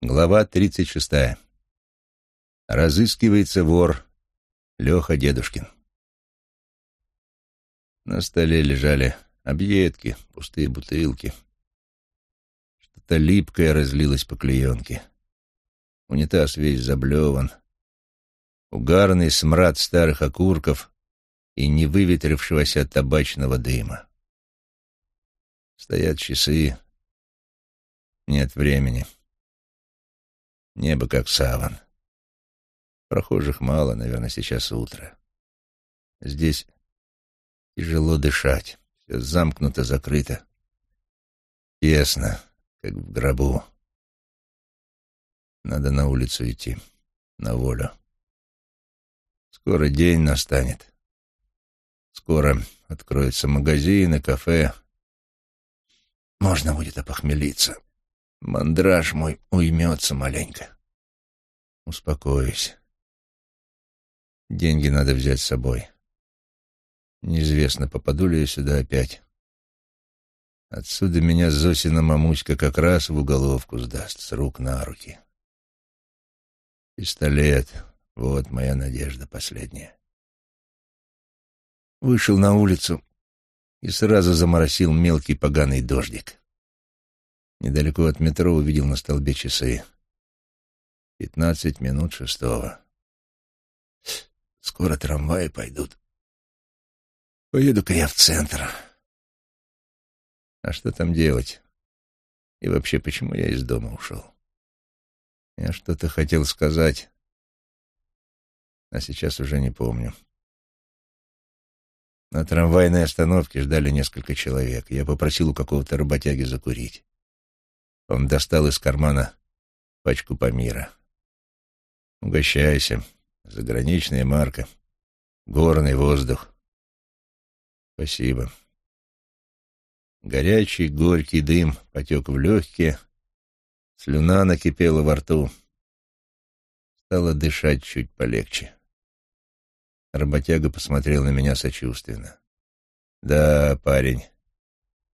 Глава 36. Разыскивается вор Леха Дедушкин. На столе лежали объедки, пустые бутылки. Что-то липкое разлилось по клеенке. Унитаз весь заблеван. Угарный смрад старых окурков и невыветрившегося табачного дыма. Стоят часы. Нет времени. Небо как саван. Прохожих мало, наверное, сейчас утро. Здесь тяжело дышать. Все замкнуто, закрыто. Тесно, как в гробу. Надо на улицу идти, на волю. Скоро день настанет. Скоро откроются магазины, кафе. Можно будет опохмелиться. Мандраж мой уймется маленько. Успокоюсь. Деньги надо взять с собой. Неизвестно, попаду ли я сюда опять. Отсюда меня Зосина мамуська как раз в уголовку сдаст, с рук на руки. Пистолет — вот моя надежда последняя. Вышел на улицу и сразу заморосил мелкий поганый дождик. Недалеко от метро увидел на столбе часы. Пятнадцать минут шестого. Скоро трамваи пойдут. Поеду-ка я в центр. А что там делать? И вообще, почему я из дома ушел? Я что-то хотел сказать, а сейчас уже не помню. На трамвайной остановке ждали несколько человек. Я попросил у какого-то работяги закурить. Он достал из кармана пачку Памира. «Угощайся. Заграничная марка. Горный воздух. Спасибо». Горячий, горький дым потек в легкие, слюна накипела во рту. Стало дышать чуть полегче. Работяга посмотрел на меня сочувственно. «Да, парень,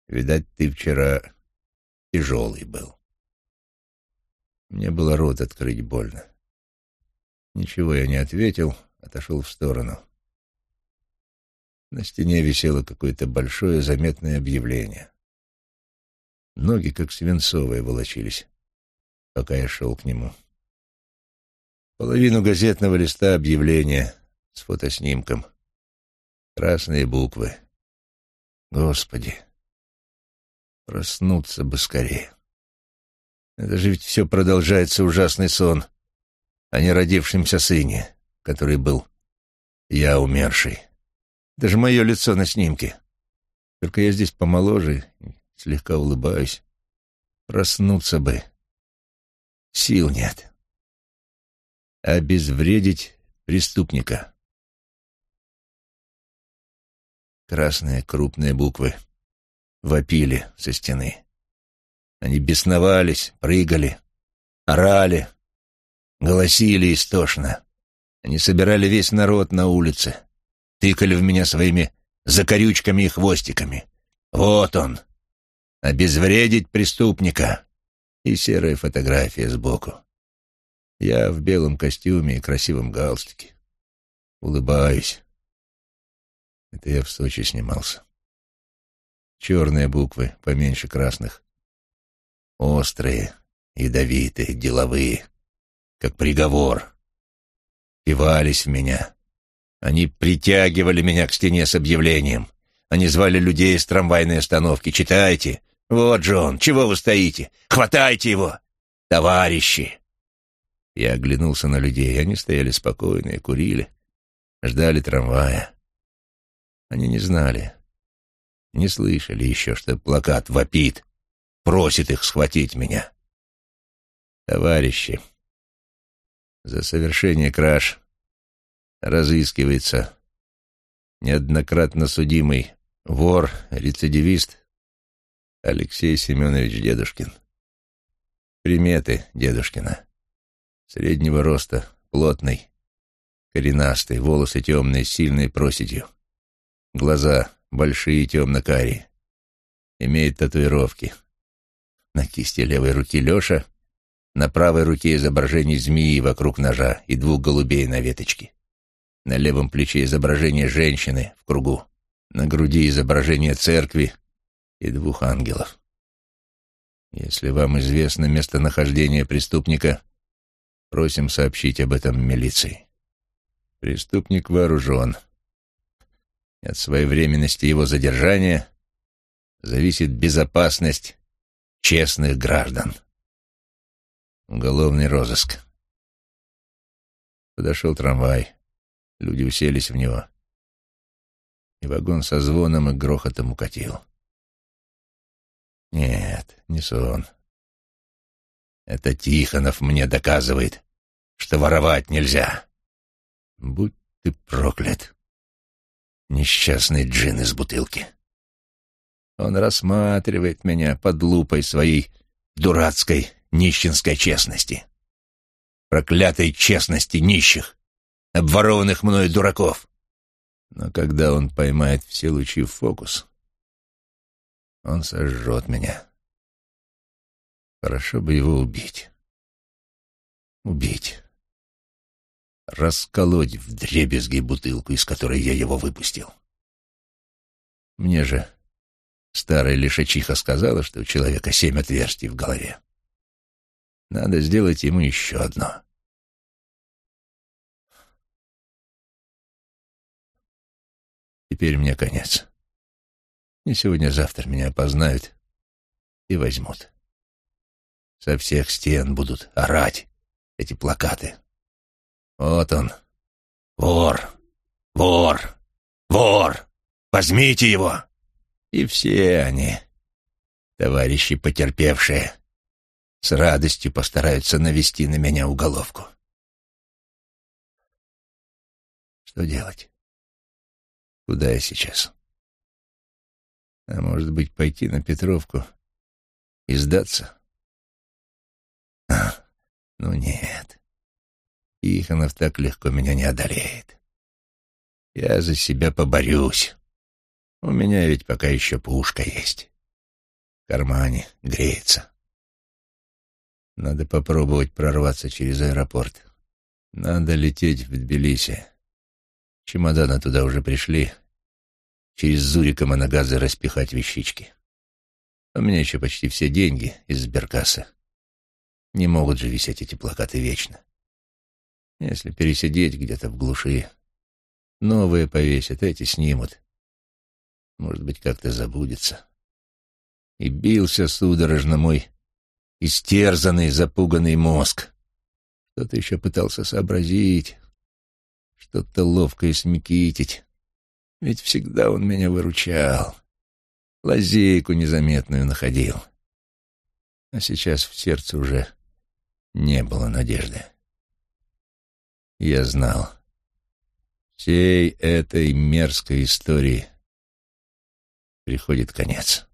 видать, ты вчера тяжелый был. Мне было рот открыть больно. Ничего я не ответил, отошел в сторону. На стене висело какое-то большое заметное объявление. Ноги, как свинцовые, волочились, пока я шел к нему. Половину газетного листа объявления с фотоснимком. Красные буквы. Господи, Проснуться бы скорее. Это же ведь все продолжается ужасный сон о неродившемся сыне, который был я умерший. Даже мое лицо на снимке. Только я здесь помоложе, слегка улыбаюсь. Проснуться бы. Сил нет. Обезвредить преступника. Красные крупные буквы — вопили со стены. Они бесновались, прыгали, орали, голосили истошно. Они собирали весь народ на улице, тыкали в меня своими закорючками и хвостиками. Вот он, обезвредить преступника. И серая фотография сбоку. Я в белом костюме и красивом галстуке. Улыбаюсь. Это я в Сочи снимался. Черные буквы, поменьше красных. Острые, ядовитые, деловые, как приговор. Пивались в меня. Они притягивали меня к стене с объявлением. Они звали людей из трамвайной остановки. «Читайте! Вот же он! Чего вы стоите? Хватайте его! Товарищи!» Я оглянулся на людей. Они стояли спокойные, курили, ждали трамвая. Они не знали, не слышали еще, что плакат вопит, просит их схватить меня. Товарищи, за совершение краж разыскивается неоднократно судимый вор, рецидивист Алексей Семенович Дедушкин. Приметы Дедушкина. Среднего роста, плотный, коренастый, волосы темные, с сильной проседью. Глаза большие темно-карие. Имеет татуировки. На кисти левой руки Леша, На правой руке изображение змеи вокруг ножа и двух голубей на веточке. На левом плече изображение женщины в кругу. На груди изображение церкви и двух ангелов. Если вам известно местонахождение преступника, просим сообщить об этом милиции. Преступник вооружен. От своевременности его задержания зависит безопасность честных граждан. Уголовный розыск. Подошел трамвай. Люди уселись в него. И вагон со звоном и грохотом укатил. Нет, не сон. Это Тихонов мне доказывает, что воровать нельзя. Будь ты проклят. Несчастный джин из бутылки. Он рассматривает меня под лупой своей дурацкой нищенской честности. Проклятой честности нищих, обворованных мною дураков. Но когда он поймает все лучи в фокус, он сожжет меня. Хорошо бы его убить. Убить. Расколоть в дребезги бутылку, из которой я его выпустил. Мне же старая лишачиха сказала, что у человека семь отверстий в голове. Надо сделать ему еще одно. Теперь мне конец. Не сегодня-завтра меня опознают и возьмут. Со всех стен будут орать эти плакаты. Вот он, вор, вор, вор, возьмите его. И все они, товарищи потерпевшие, с радостью постараются навести на меня уголовку. Что делать? Куда я сейчас? А может быть, пойти на Петровку и сдаться? А, ну нет. Иханов так легко меня не одолеет. Я за себя поборюсь. У меня ведь пока еще пушка есть. В кармане греется. Надо попробовать прорваться через аэропорт. Надо лететь в Тбилиси. Чемоданы туда уже пришли. Через Зурика Моногазы распихать вещички. У меня еще почти все деньги из сберкассы. Не могут же висеть эти плакаты вечно. Если пересидеть где-то в глуши, новые повесят, эти снимут. Может быть, как-то забудется. И бился судорожно мой истерзанный, запуганный мозг. Кто-то еще пытался сообразить, что-то ловко смекитить. Ведь всегда он меня выручал, лазейку незаметную находил. А сейчас в сердце уже не было надежды. Я знал, всей этой мерзкой истории приходит конец.